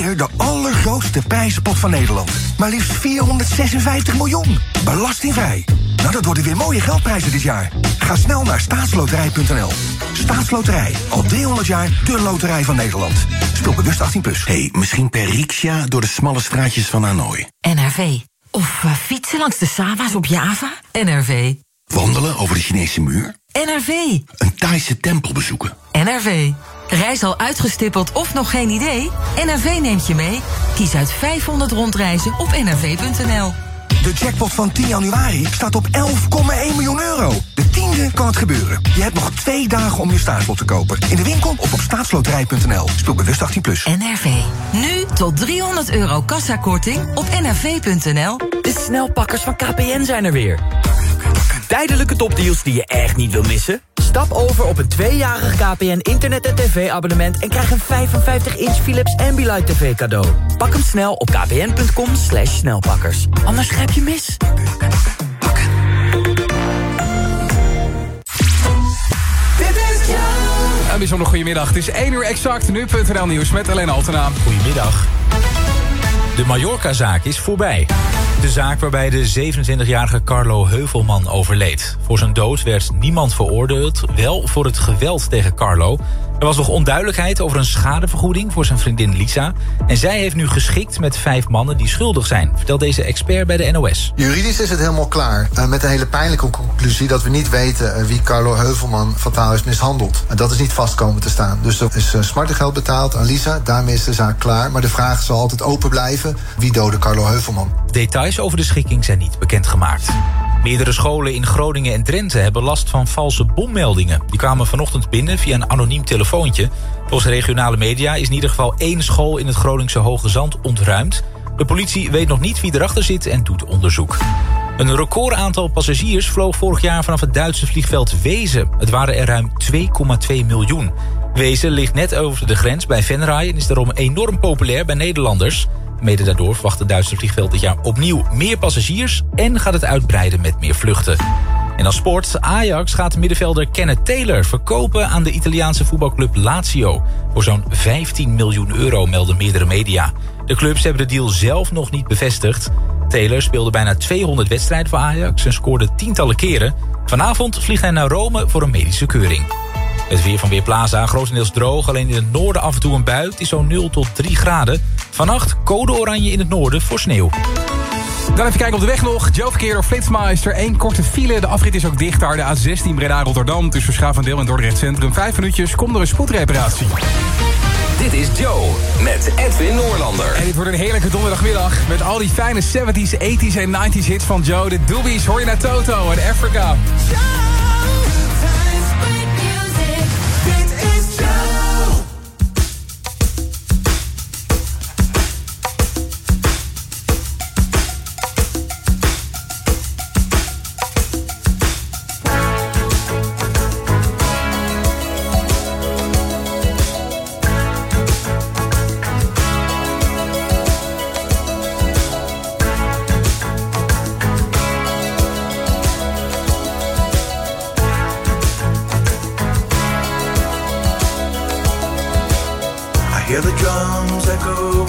Weer de allergrootste prijzenpot van Nederland. Maar liefst 456 miljoen. Belastingvrij. Nou, dat worden weer mooie geldprijzen dit jaar. Ga snel naar staatsloterij.nl. Staatsloterij. Al 300 jaar de loterij van Nederland. Speel bewust 18+. Plus. hey, misschien per riksja door de smalle straatjes van Hanoi. NRV. Of uh, fietsen langs de Sava's op Java. NRV. Wandelen over de Chinese muur. NRV. Een Thaise tempel bezoeken. NRV. Reis al uitgestippeld of nog geen idee? NRV neemt je mee. Kies uit 500 rondreizen op nrv.nl. De jackpot van 10 januari staat op 11,1 miljoen euro. De tiende kan het gebeuren. Je hebt nog twee dagen om je staatslot te kopen. In de winkel of op staatsloterij.nl. Speel bewust 18+. Plus. NRV. Nu tot 300 euro kassakorting op nrv.nl. De snelpakkers van KPN zijn er weer. Tijdelijke topdeals die je echt niet wil missen? Stap over op een tweejarig KPN internet- en tv-abonnement... en krijg een 55-inch Philips Ambilight TV cadeau. Pak hem snel op kpn.com slash snelpakkers. Anders grijp je mis. Een bijzonder goedemiddag. Het is 1 uur exact. Nu.nl Nieuws met Helene Altena. Goedemiddag. De Mallorca-zaak is voorbij. De zaak waarbij de 27-jarige Carlo Heuvelman overleed. Voor zijn dood werd niemand veroordeeld, wel voor het geweld tegen Carlo. Er was nog onduidelijkheid over een schadevergoeding voor zijn vriendin Lisa. En zij heeft nu geschikt met vijf mannen die schuldig zijn, vertelt deze expert bij de NOS. Juridisch is het helemaal klaar. Uh, met een hele pijnlijke conclusie dat we niet weten uh, wie Carlo Heuvelman fataal is mishandeld. En dat is niet vast komen te staan. Dus er is uh, smartengeld betaald aan Lisa. Daarmee is de zaak klaar. Maar de vraag zal altijd open blijven: wie doodde Carlo Heuvelman? Details over de schikking zijn niet bekendgemaakt. Meerdere scholen in Groningen en Drenthe hebben last van valse bommeldingen. Die kwamen vanochtend binnen via een anoniem Volgens regionale media is in ieder geval één school in het Groningse Hoge Zand ontruimd. De politie weet nog niet wie erachter zit en doet onderzoek. Een recordaantal passagiers vloog vorig jaar vanaf het Duitse vliegveld Wezen. Het waren er ruim 2,2 miljoen. Wezen ligt net over de grens bij Venray en is daarom enorm populair bij Nederlanders. Mede daardoor verwacht het Duitse vliegveld dit jaar opnieuw meer passagiers... en gaat het uitbreiden met meer vluchten. En als sport, Ajax gaat middenvelder Kenneth Taylor verkopen... aan de Italiaanse voetbalclub Lazio. Voor zo'n 15 miljoen euro melden meerdere media. De clubs hebben de deal zelf nog niet bevestigd. Taylor speelde bijna 200 wedstrijden voor Ajax en scoorde tientallen keren. Vanavond vliegt hij naar Rome voor een medische keuring. Het weer van Weerplaza, grotendeels droog. Alleen in het noorden af en toe een bui. Het is zo'n 0 tot 3 graden. Vannacht code oranje in het noorden voor sneeuw. Dan even kijken op de weg nog. Joe Verkeer door Flitsmeister. Eén korte file. De afrit is ook dicht daar. De A16 Breda-Rotterdam tussen Schavendeel en Dordrecht Centrum. Vijf minuutjes. Komt er een spoedreparatie. Dit is Joe met Edwin Noorlander. En dit wordt een heerlijke donderdagmiddag. Met al die fijne 70s, 80s en 90s hits van Joe. De Doobies hoor je naar Toto en Africa.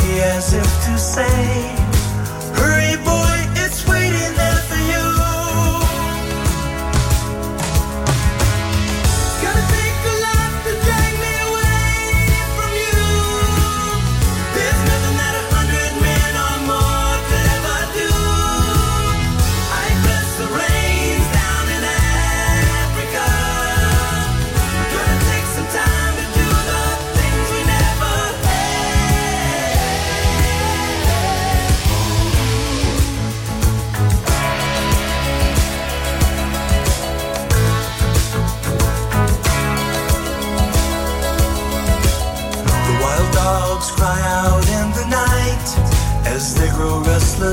As if to say,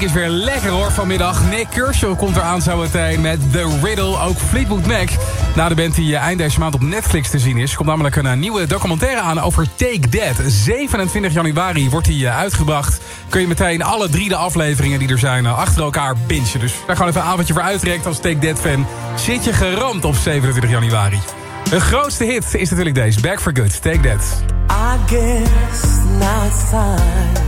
muziek is weer lekker hoor vanmiddag. Nick Kershaw komt eraan zo meteen met The Riddle. Ook Fleetwood Mac. Na de band die eh, eind deze maand op Netflix te zien is... komt namelijk een eh, nieuwe documentaire aan over Take That. 27 januari wordt die eh, uitgebracht. Kun je meteen alle drie de afleveringen die er zijn... achter elkaar bingen. Dus daar gewoon even een avondje voor uitrekt als Take That-fan. Zit je geramd op 27 januari. De grootste hit is natuurlijk deze. Back for Good. Take That. I guess now it's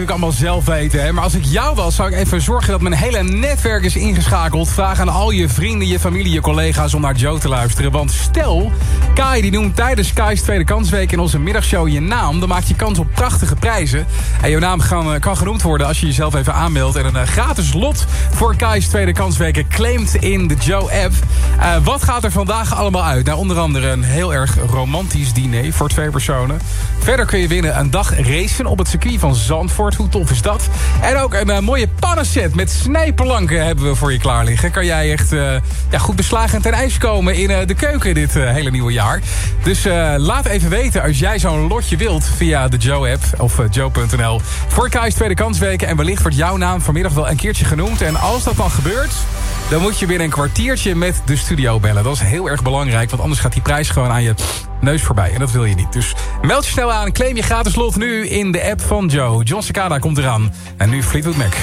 natuurlijk allemaal zelf weten. Hè? Maar als ik jou was, zou ik even zorgen dat mijn hele netwerk is ingeschakeld. Vraag aan al je vrienden, je familie, je collega's om naar Joe te luisteren. Want stel, Kai die noemt tijdens Kai's tweede kansweek in onze middagshow je naam. Dan maak je kans op prachtige prijzen. En je naam kan, kan genoemd worden als je jezelf even aanmeldt. En een eh, gratis lot voor Kai's tweede kansweken claimt in de Joe-app. Eh, wat gaat er vandaag allemaal uit? Nou, onder andere een heel erg romantisch diner voor twee personen. Verder kun je winnen een dag racen op het circuit van Zandvoort. Hoe tof is dat? En ook een eh, mooie pannenset met snijperlanken hebben we voor je klaar liggen. Kan jij echt eh, ja, goed beslagen ten ijs komen in eh, de keuken dit hele nieuwe jaar. Dus laat even weten als jij zo'n lotje wilt via de Joe-app of joe.nl. Voor Kai's Tweede Kansweken. En wellicht wordt jouw naam vanmiddag wel een keertje genoemd. En als dat dan gebeurt, dan moet je binnen een kwartiertje met de studio bellen. Dat is heel erg belangrijk, want anders gaat die prijs gewoon aan je neus voorbij. En dat wil je niet. Dus meld je snel aan, claim je gratis lot nu in de app van Joe. John Cicada komt eraan. En nu Fleetwood Mac.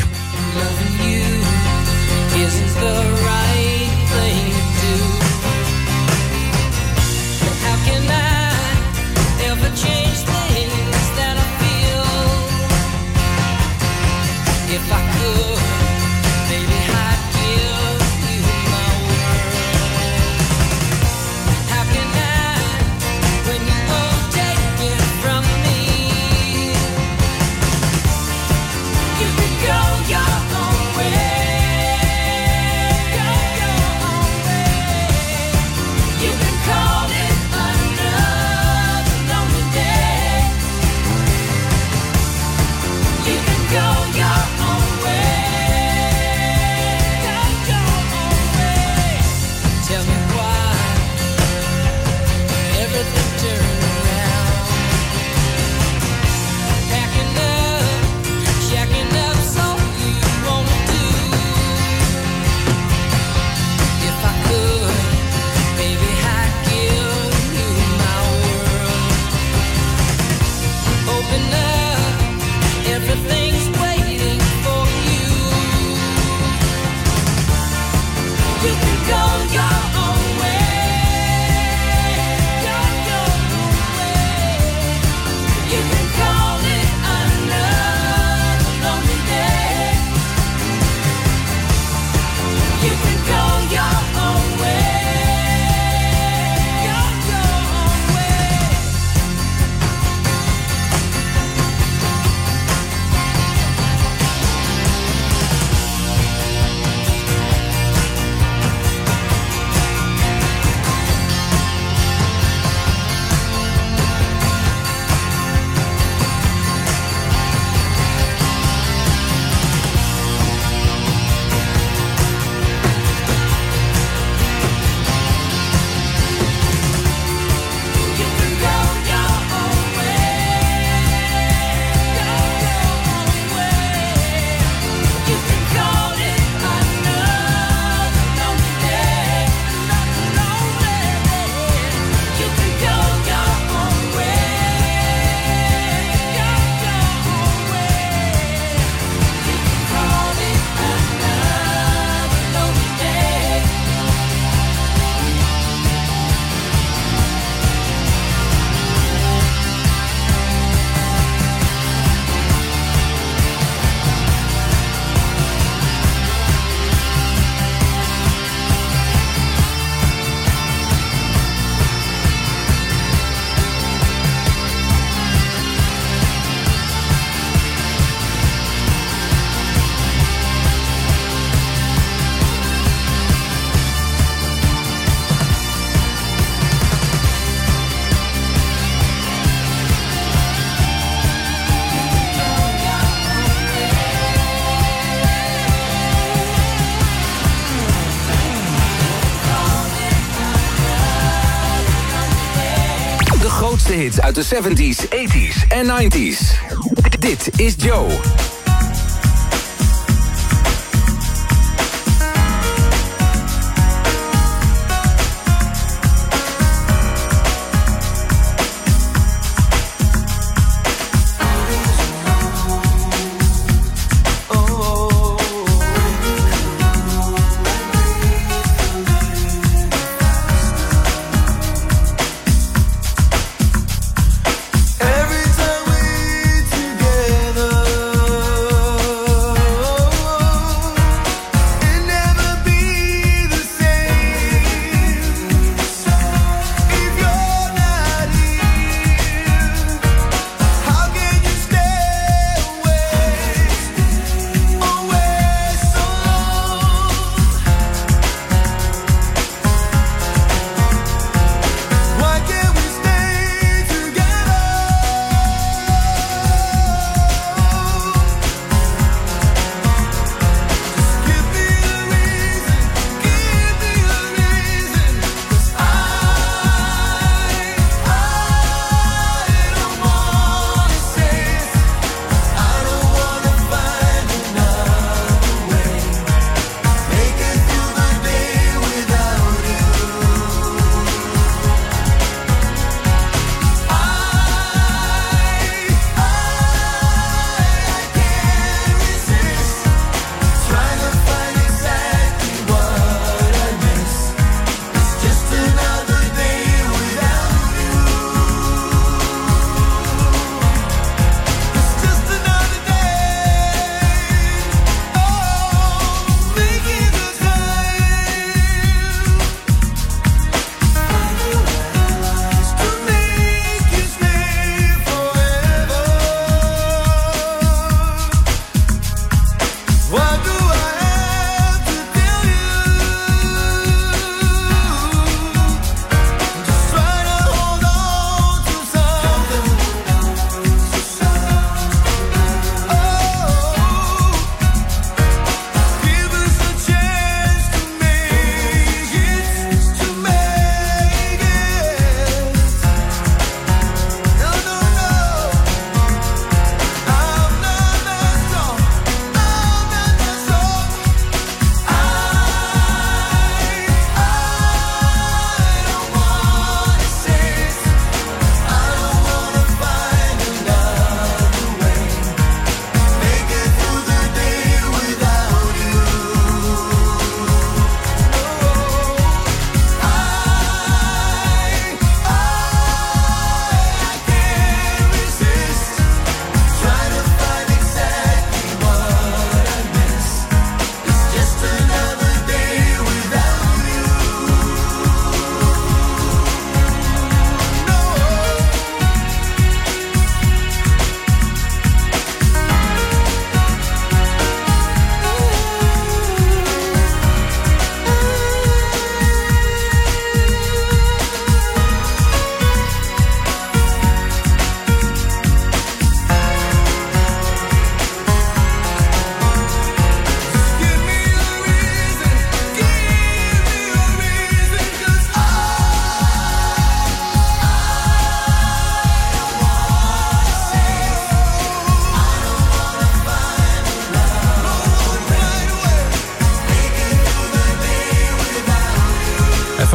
Grootste hits uit de 70s, 80s en 90s. Dit is Joe.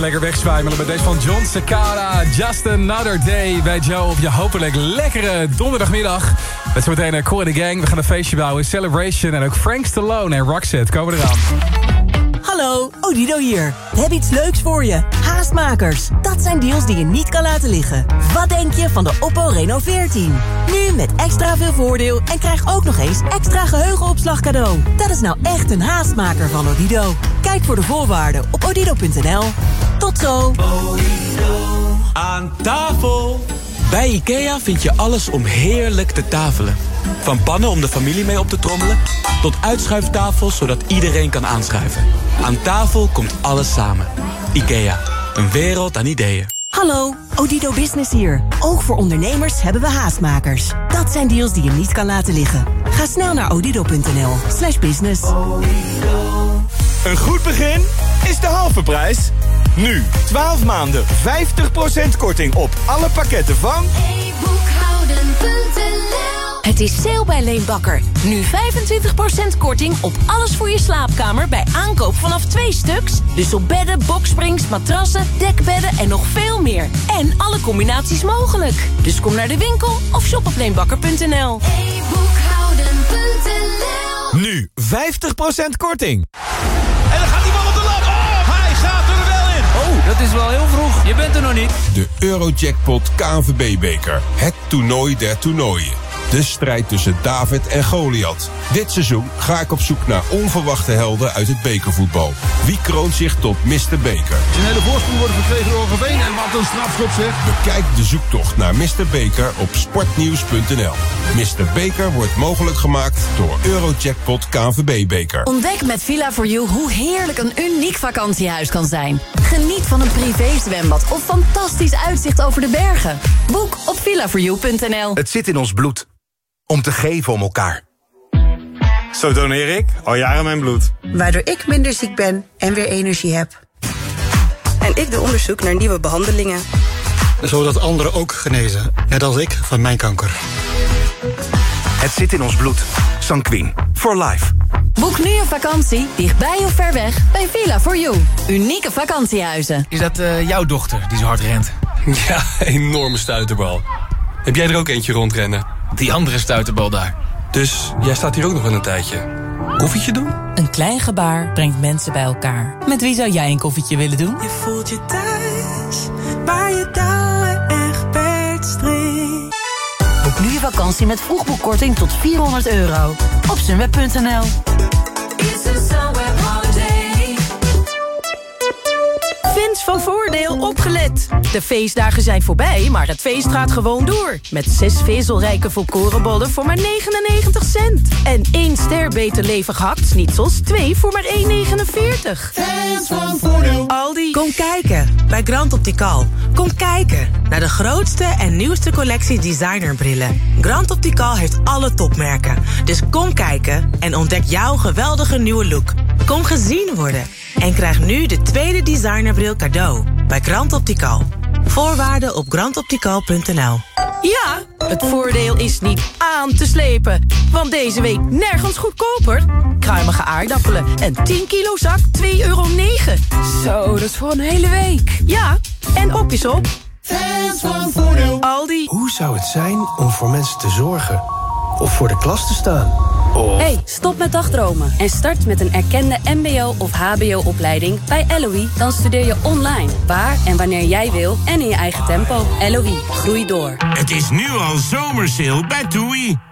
Lekker wegzwijmelen met deze van John Cicada. Just another day bij Joe op je hopelijk lekkere donderdagmiddag. Met zometeen uh, Corey de Gang. We gaan een feestje bouwen. Celebration en ook Frank Stallone en Roxette komen eraan. Hallo, Odido hier. We hebben iets leuks voor je. Haastmakers. Dat zijn deals die je niet kan laten liggen. Wat denk je van de Oppo Reno 14? Nu met extra veel voordeel en krijg ook nog eens extra geheugenopslag cadeau. Dat is nou echt een haastmaker van Odido. Kijk voor de voorwaarden op odido.nl. Tot zo. Aan tafel! Bij IKEA vind je alles om heerlijk te tafelen. Van pannen om de familie mee op te trommelen... tot uitschuiftafels zodat iedereen kan aanschuiven. Aan tafel komt alles samen. IKEA, een wereld aan ideeën. Hallo, Odido Business hier. Ook voor ondernemers hebben we haastmakers. Dat zijn deals die je niet kan laten liggen. Ga snel naar odido.nl slash business. Een goed begin is de halve prijs. Nu, 12 maanden, 50% korting op alle pakketten van... Het is sale bij Leenbakker. Nu 25% korting op alles voor je slaapkamer bij aankoop vanaf twee stuks. Dus op bedden, boksprings, matrassen, dekbedden en nog veel meer. En alle combinaties mogelijk. Dus kom naar de winkel of shop op leenbakker.nl. Nu 50% korting. Dat is wel heel vroeg. Je bent er nog niet. De Eurojackpot KNVB-beker. Het toernooi der toernooien. De strijd tussen David en Goliath. Dit seizoen ga ik op zoek naar onverwachte helden uit het bekervoetbal. Wie kroont zich tot Mr. Beker? Zijn hele voorsprong wordt verkregen door Geveen en wat een strafschop zeg. Bekijk de zoektocht naar Mr. Beker op sportnieuws.nl. Mr. Beker wordt mogelijk gemaakt door Eurojackpot KNVB-beker. Ontdek met Villa4You hoe heerlijk een uniek vakantiehuis kan zijn. Geniet van een privézwembad of fantastisch uitzicht over de bergen. Boek op villa4you.nl. Het zit in ons bloed. Om te geven om elkaar. Zo doneer ik al jaren mijn bloed. Waardoor ik minder ziek ben en weer energie heb. En ik doe onderzoek naar nieuwe behandelingen. Zodat anderen ook genezen, net als ik van mijn kanker. Het zit in ons bloed. Sanquin. For life. Boek nu een vakantie, dichtbij of ver weg, bij Villa4You. Unieke vakantiehuizen. Is dat eh, jouw dochter die zo hard rent? Ja, enorme stuiterbal. Heb jij er ook eentje rondrennen? Die andere stuiterbal daar. Dus jij staat hier ook nog wel een tijdje. Koffietje doen? Een klein gebaar brengt mensen bij elkaar. Met wie zou jij een koffietje willen doen? Je voelt je thuis, waar je touwen echt Boek nu je vakantie met vroegboekkorting tot 400 euro. Op sunweb.nl Fans van Voordeel opgelet. De feestdagen zijn voorbij, maar het feest gaat gewoon door. Met zes vezelrijke volkorenbollen voor maar 99 cent. En één ster beter levig hakt zoals twee voor maar 1,49. Fans van Voordeel. Aldi. Kom kijken bij Grand Optical. Kom kijken naar de grootste en nieuwste collectie designerbrillen. Grand Optical heeft alle topmerken. Dus kom kijken en ontdek jouw geweldige nieuwe look. Kom gezien worden en krijg nu de tweede designerbril cadeau bij Grand Optical. Voorwaarden op grandoptical.nl Ja, het voordeel is niet aan te slepen. Want deze week nergens goedkoper. Kruimige aardappelen en 10 kilo zak 2,9 euro. Zo, dat is voor een hele week. Ja, en op is op. Fans van Voordeel. Aldi. Hoe zou het zijn om voor mensen te zorgen? Of voor de klas te staan? Of... Hey, stop met dagdromen en start met een erkende mbo- of hbo-opleiding bij LOE. Dan studeer je online, waar en wanneer jij wil en in je eigen tempo. LOE, groei door. Het is nu al zomersale bij TUI.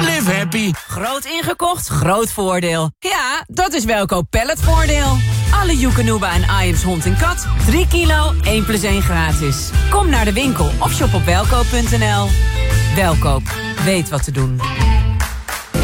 live happy. Groot ingekocht, groot voordeel. Ja, dat is Welkoop Palletvoordeel. Alle Joekanuba en Iams hond en kat. 3 kilo, 1 plus 1 gratis. Kom naar de winkel of shop op welkoop.nl. Welkoop, weet wat te doen.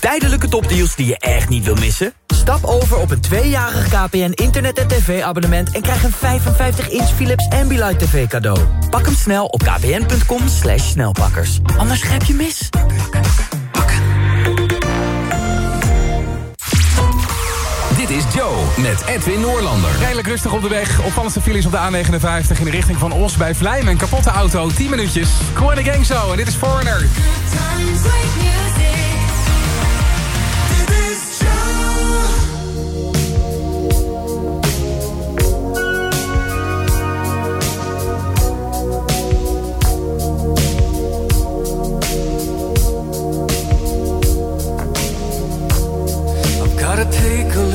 Tijdelijke topdeals die je echt niet wil missen? Stap over op een tweejarig KPN internet- en tv-abonnement... en krijg een 55-inch Philips Ambilight TV cadeau. Pak hem snel op kpn.com slash snelpakkers. Anders grijp je mis. Dit is Joe met Edwin Noorlander. Redelijk rustig op de weg. Opvallendste files op de A59 in de richting van Os bij Vlijm. Een kapotte auto, 10 minuutjes. Gewoon de gang zo en dit is Foreigner. I've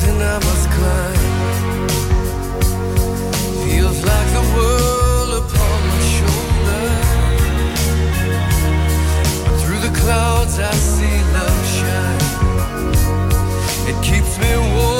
Mountain I must climb feels like the world upon my shoulder. Through the clouds I see love shine. It keeps me warm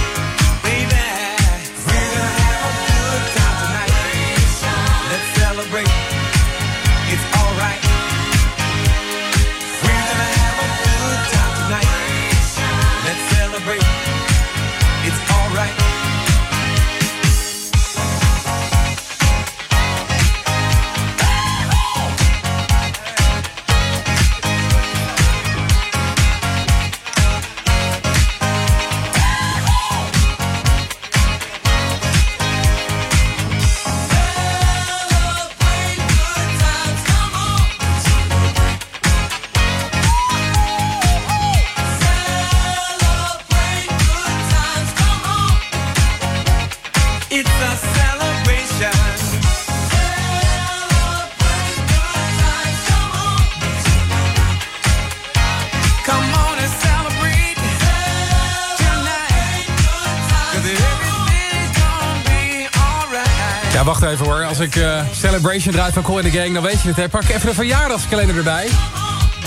Ik eh, Celebration draait van Cool in the Gang, dan weet je het. Hè. Pak even de verjaardagskalender erbij.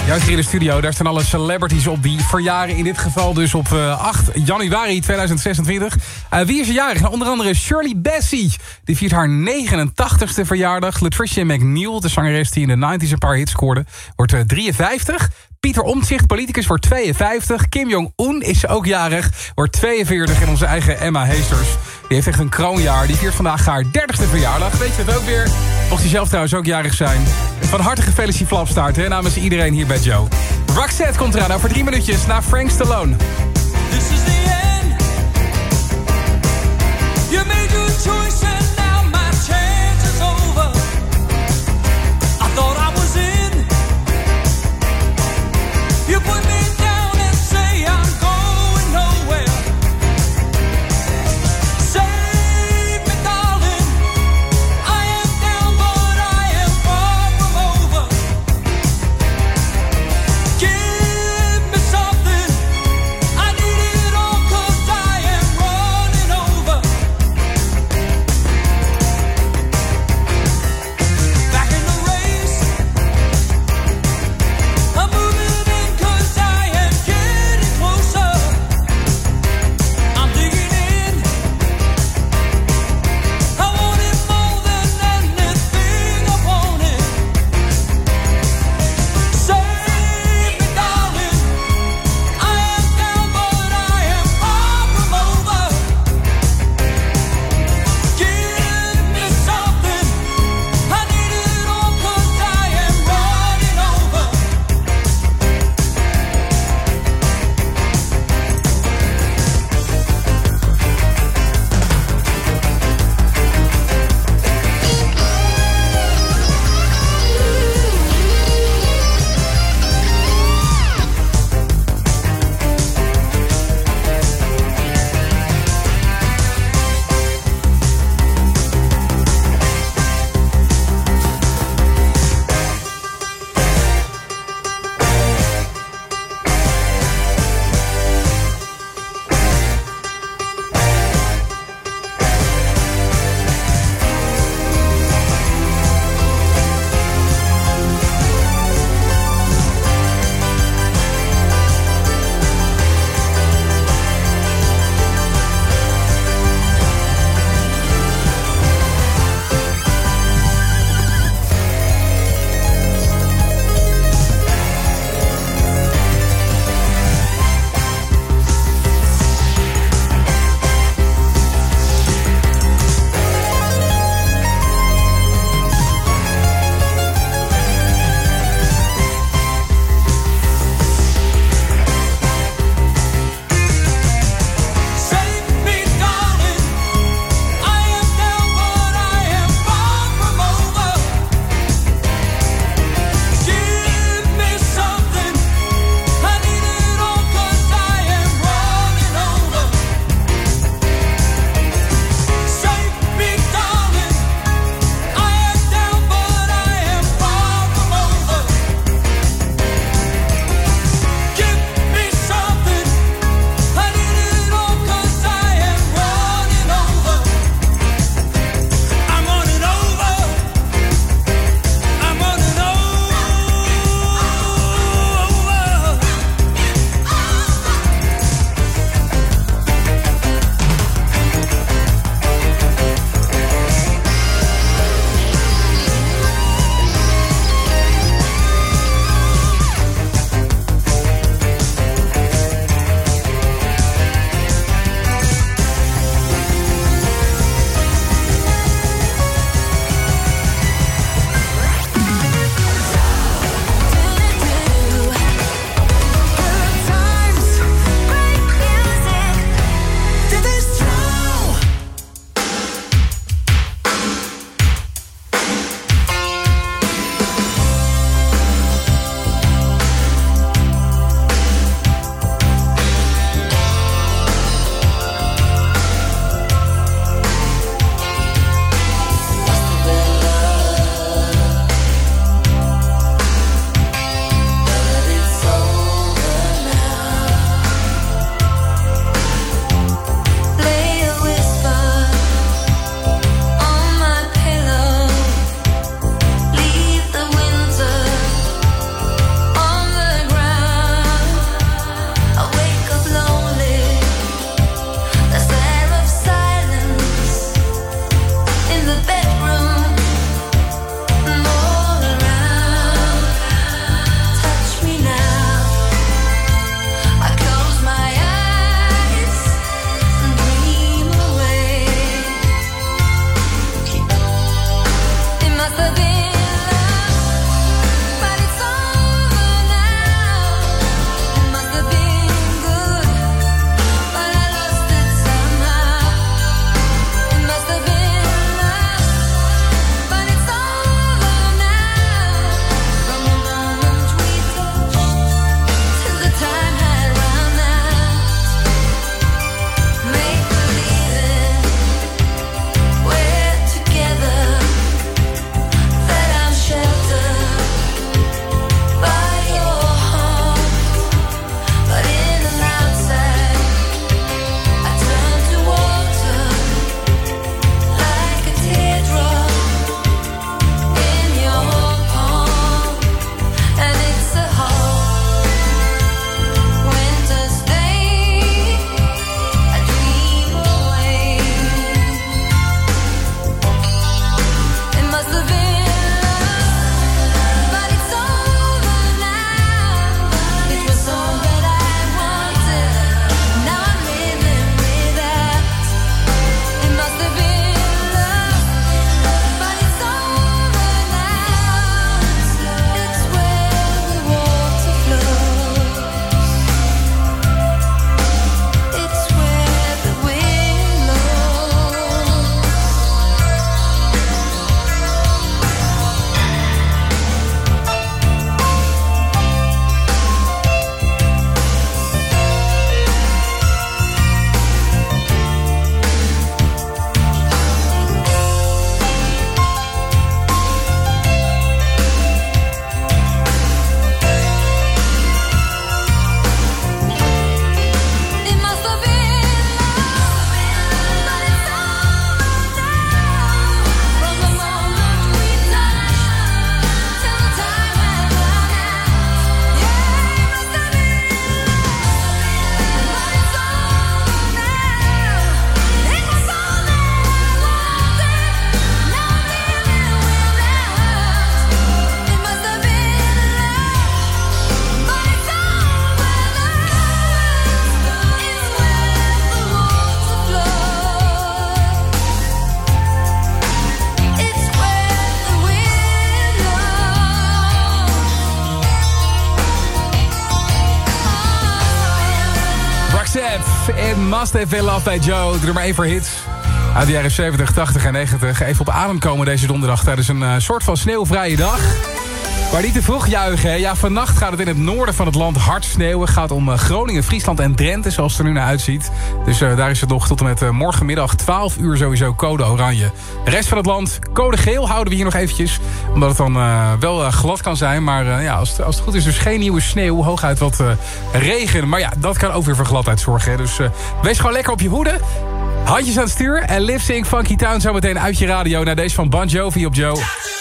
Juist hier in de studio, daar staan alle celebrities op die verjaren. In dit geval dus op eh, 8 januari 2026. Eh, wie is er jarig? Nou, onder andere Shirley Bassey. Die viert haar 89ste verjaardag. Latricia McNeil, de zangeres die in de 90s een paar hits scoorde, wordt eh, 53. Pieter Omtzigt, politicus, wordt 52. Kim Jong-un is ook jarig, wordt 42. En onze eigen Emma Heesters, die heeft echt een kroonjaar. Die viert vandaag haar 30ste verjaardag. Weet je het ook weer? Mocht hij zelf trouwens ook jarig zijn. Van harte gefeliciteerd Flapstaart, namens iedereen hier bij Joe. Roxette komt eraan, voor drie minuutjes naar Frank Stallone. Have been love bij Joe. De nummer 1 voor hits. Uit de jaren 70, 80 en 90. Even op adem komen deze donderdag tijdens een uh, soort van sneeuwvrije dag. Maar niet te vroeg juichen. Ja, vannacht gaat het in het noorden van het land hard sneeuwen. Gaat om uh, Groningen, Friesland en Drenthe, zoals het er nu naar uitziet. Dus uh, daar is het nog tot en met uh, morgenmiddag 12 uur sowieso code oranje. De rest van het land, code geel houden we hier nog eventjes. Omdat het dan wel glad kan zijn. Maar ja, als het, als het goed is, dus geen nieuwe sneeuw. Hooguit wat regen. Maar ja, dat kan ook weer voor gladheid zorgen. Hè? Dus wees gewoon lekker op je hoede. Handjes aan het stuur en Sync Funky Town zometeen uit je radio... naar deze van Bon Jovi op Joe.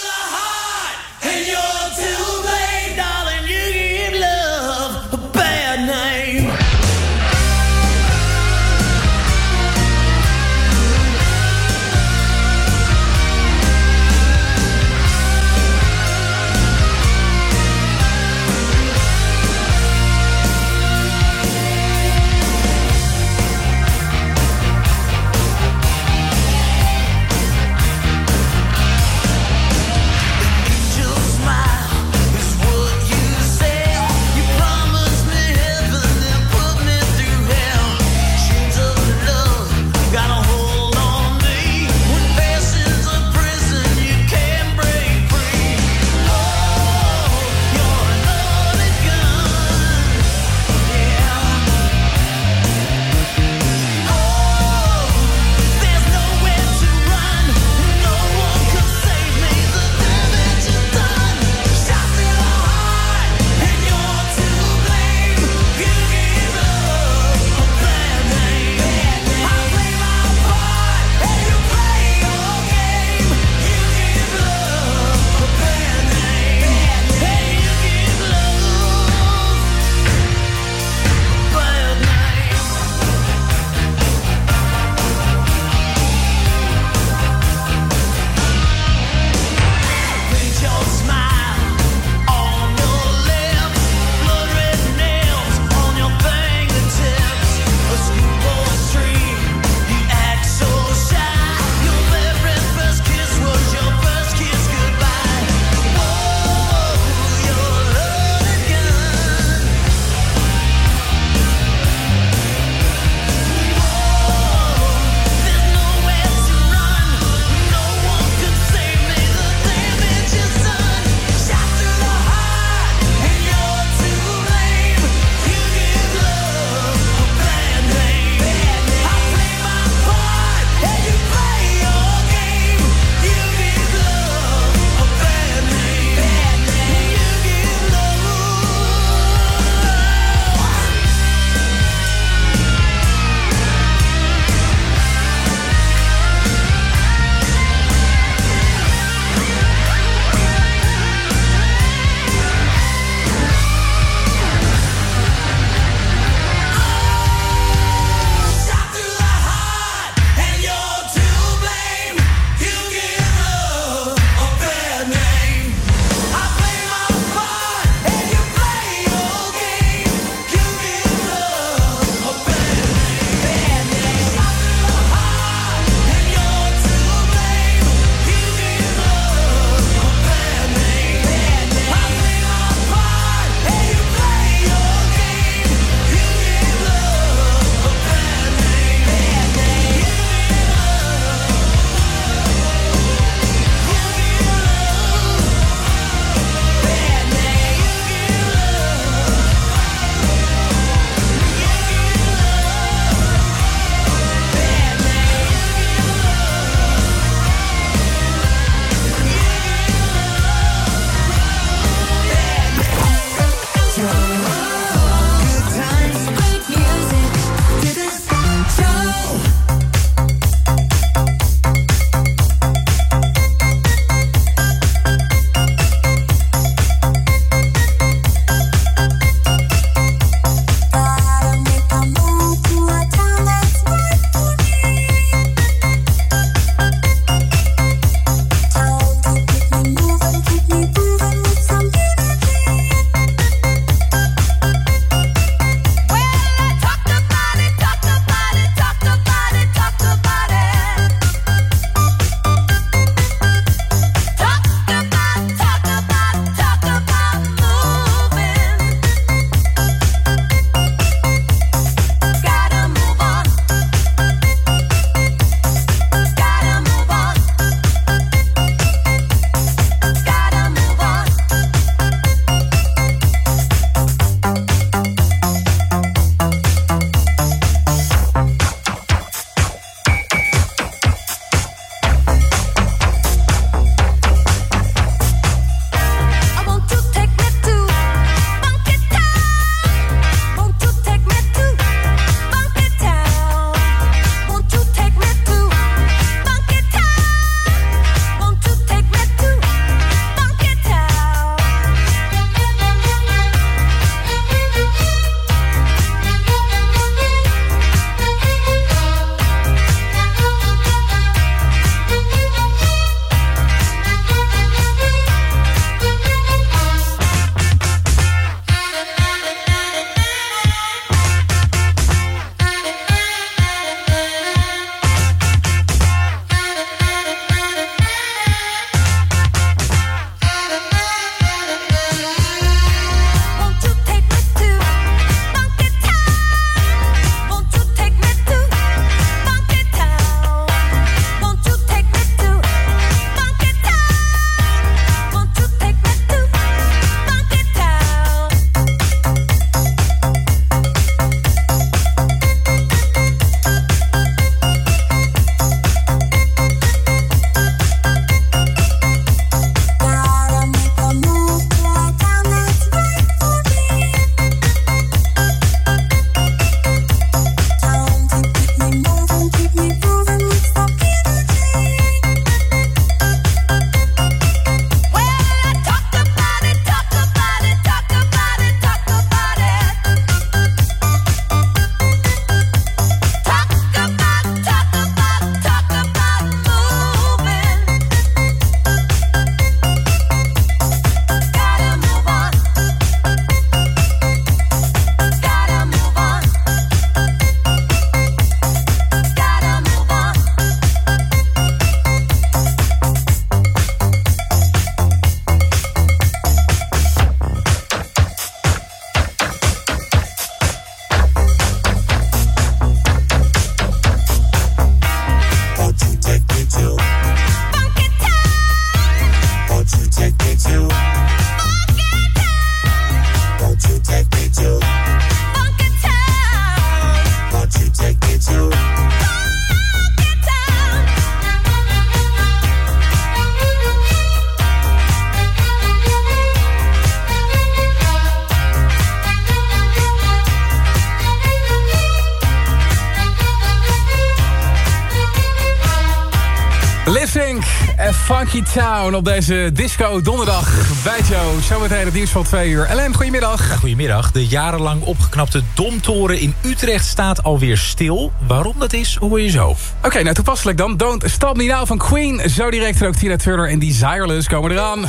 Funky Town op deze disco donderdag bij Joe. Zometeen het nieuws van twee uur. Ellen, goedemiddag. Goedemiddag. De jarenlang opgeknapte Domtoren in Utrecht staat alweer stil. Waarom dat is, hoor je zo. Oké, nou toepasselijk dan. Don't Stop Me Now van Queen. Zo direct en ook Tina Turner en Desireless komen eraan.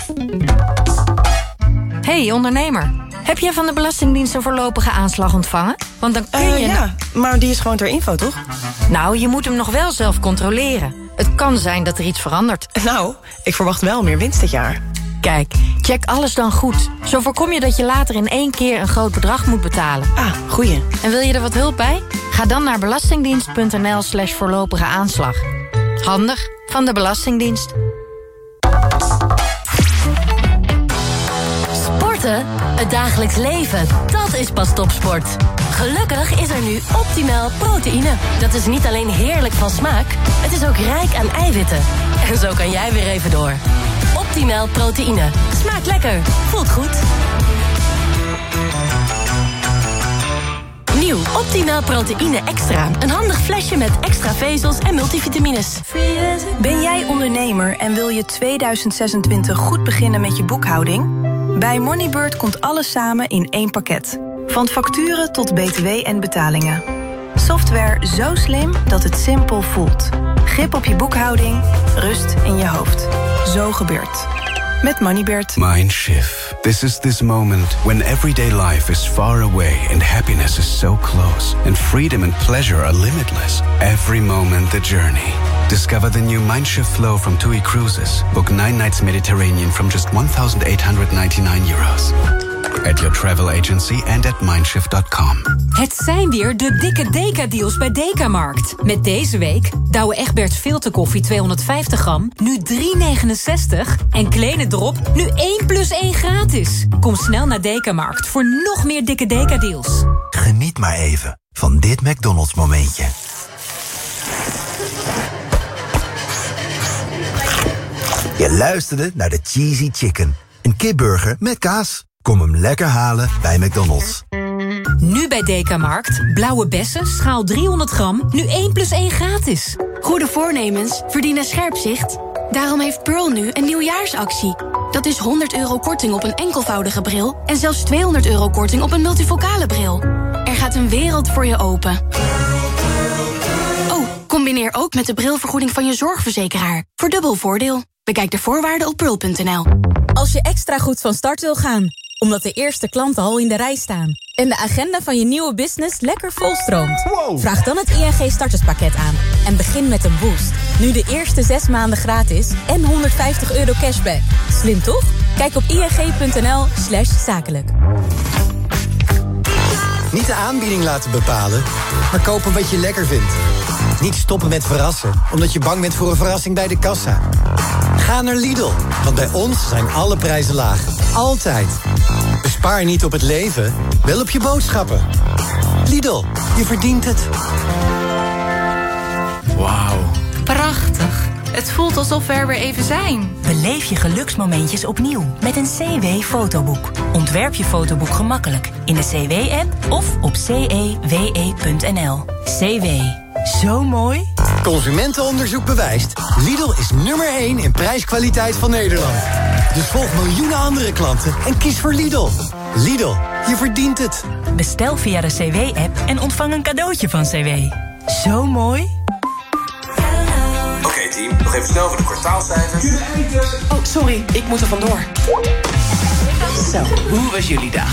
Hey ondernemer, heb jij van de Belastingdienst een voorlopige aanslag ontvangen? Want dan kun Eh, je... ja, maar die is gewoon ter info, toch? Nou, je moet hem nog wel zelf controleren. Het kan zijn dat er iets verandert. Nou, ik verwacht wel meer winst dit jaar. Kijk, check alles dan goed. Zo voorkom je dat je later in één keer een groot bedrag moet betalen. Ah, goeie. En wil je er wat hulp bij? Ga dan naar belastingdienst.nl slash voorlopige aanslag. Handig van de Belastingdienst. Sporten? Het dagelijks leven, dat is pas topsport. Gelukkig is er nu optimaal proteïne. Dat is niet alleen heerlijk van smaak, het is ook rijk aan eiwitten. En zo kan jij weer even door. Optimaal proteïne. Smaakt lekker, voelt goed. Nieuw Optimaal Proteïne Extra. Een handig flesje met extra vezels en multivitamines. Ben jij ondernemer en wil je 2026 goed beginnen met je boekhouding? Bij Moneybird komt alles samen in één pakket. Van facturen tot btw en betalingen. Software zo slim dat het simpel voelt. Grip op je boekhouding, rust in je hoofd. Zo gebeurt. Met Moneybird. Mindshift. This is this moment when everyday life is far away and happiness is so close, and freedom and pleasure are limitless. Every moment the journey. Discover the new Mindshift flow from TUI Cruises. Book nine nights Mediterranean from just 1,899 euros. At your travel agency and at mindshift.com. Het zijn weer de dikke Deka-deals bij Dekamarkt. Met deze week Douwe Egberts filterkoffie 250 gram, nu 3,69. En Kleine Drop, nu 1 plus 1 gratis. Kom snel naar Dekamarkt voor nog meer dikke Deka-deals. Geniet maar even van dit McDonald's momentje. Je luisterde naar de Cheesy Chicken. Een kipburger met kaas. Kom hem lekker halen bij McDonald's. Nu bij Dekamarkt, blauwe bessen, schaal 300 gram, nu 1 plus 1 gratis. Goede voornemens verdienen scherp zicht. Daarom heeft Pearl nu een nieuwjaarsactie. Dat is 100 euro korting op een enkelvoudige bril... en zelfs 200 euro korting op een multifocale bril. Er gaat een wereld voor je open. Oh, combineer ook met de brilvergoeding van je zorgverzekeraar. Voor dubbel voordeel. Bekijk de voorwaarden op pearl.nl. Als je extra goed van start wil gaan, omdat de eerste klanten al in de rij staan... en de agenda van je nieuwe business lekker volstroomt... vraag dan het ING starterspakket aan en begin met een boost. Nu de eerste zes maanden gratis en 150 euro cashback. Slim toch? Kijk op ing.nl slash zakelijk. Niet de aanbieding laten bepalen, maar kopen wat je lekker vindt. Niet stoppen met verrassen, omdat je bang bent voor een verrassing bij de kassa. Ga naar Lidl, want bij ons zijn alle prijzen laag. Altijd. Bespaar niet op het leven, wel op je boodschappen. Lidl, je verdient het. Wauw. Prachtig. Het voelt alsof we er weer even zijn. Beleef je geluksmomentjes opnieuw met een CW-fotoboek. Ontwerp je fotoboek gemakkelijk in de CW-app of op cewe.nl. CW. Zo mooi. Consumentenonderzoek bewijst. Lidl is nummer 1 in prijskwaliteit van Nederland. Dus volg miljoenen andere klanten en kies voor Lidl. Lidl, je verdient het. Bestel via de CW-app en ontvang een cadeautje van CW. Zo mooi. Oké team, nog even snel voor de kwartaalcijfers. Oh, sorry, ik moet er vandoor. Zo, hoe was jullie dag?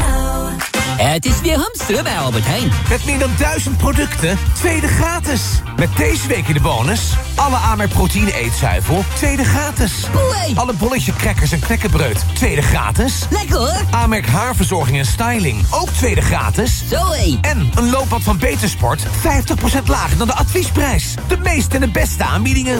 Het is weer hamsteren bij Albert Heijn. Met meer dan duizend producten, tweede gratis. Met deze week in de bonus... alle Amerk proteïne eetzuivel, tweede gratis. Alle bolletje crackers en knekkenbreud, tweede gratis. Lekker hoor. Amerk haarverzorging en styling, ook tweede gratis. Zoé. En een loopband van Betersport, 50% lager dan de adviesprijs. De meeste en de beste aanbiedingen.